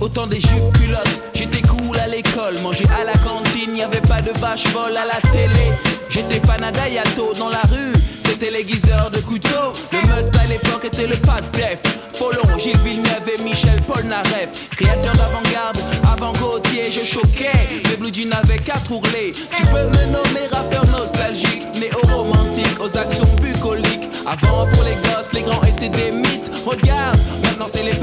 Autant des jupes culottes, j'étais cool à l'école, manger à la cantine, y avait pas de vache vol à la télé. J'étais fan à Dayato dans la rue, c'était l'aiguiseur de couteau. Le must à l'époque était le pas de def. Follon, Gilles Villeneuve et Michel Polnareff. Créateur d'avant-garde, avant Gauthier, je choquais. Blue avaient quatre ourlés. Tu peux me nommer rappeur nostalgique, néo-romantique, aux actions bucoliques. Avant, pour les gosses, les grands étaient des mythes. Regarde, maintenant c'est les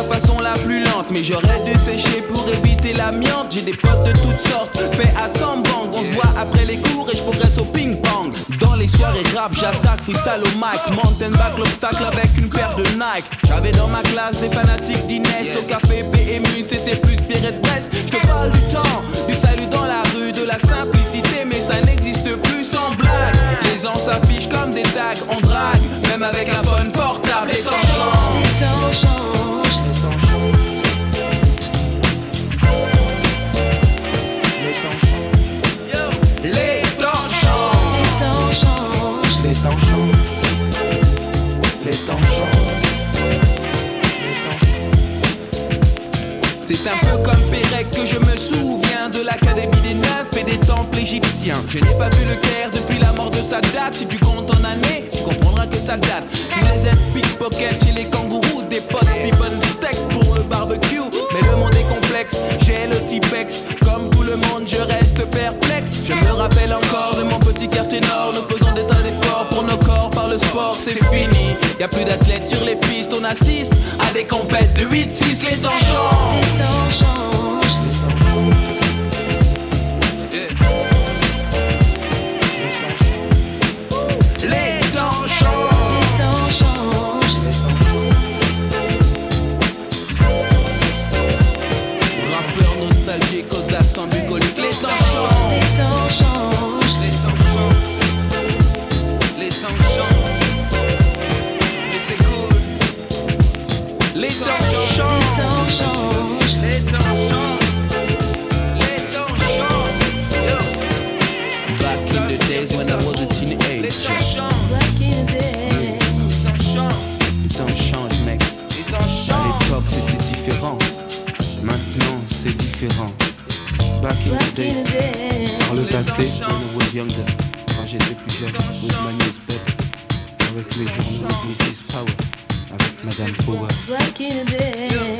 la la façon la plus lente, mais j'aurais dû sécher pour éviter l'amiante. J'ai des potes de toutes sortes, paix à 100 bangs. On se voit après les cours et je progresse au ping-pong. Dans les soirées rap, j'attaque freestyle au mic. Mountain back l'obstacle avec une paire de Nike. J'avais dans ma classe des fanatiques d'Inès. Au café PMU, c'était plus Pierre de Brest. Je parle du temps, du salut dans la rue, de la simplicité, mais ça n'existe plus sans blague. Les gens s'affichent comme des tags, on drague, même avec un phone portable. Les temps changent. C'est un peu comme Pérec que je me souviens de l'académie des neufs et des temples égyptiens. Je n'ai pas vu le Caire depuis la mort de Sadat. Si tu comptes en années, tu comprendras que ça date. Tous les aides pickpocket chez les kangourous, des potes, des bonnes steaks pour le barbecue. Mais le monde est complexe, j'ai le Tipex. Comme tout le monde, je reste perplexe. Je me rappelle encore c'est fini. Y a plus d'athlètes sur les pistes, on assiste à des compètes de 8-6, les. Les temps différent. Maintenant, c'est différent. Back in the days. Dans le passé, when I was younger, quand j'étais plus jeune, with my newspaper, avec les journaux, with Mrs. Power, avec Madame Power. Back in the day.